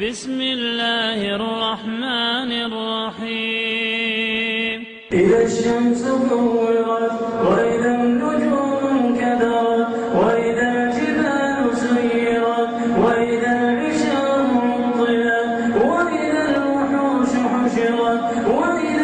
بسم الله الرحمن الرحيم. إذا الشمس كورت وإذا النجوم كدرت وإذا الجبال سيرت وإذا العشار طلت وإذا الوحوش حشرت وإذا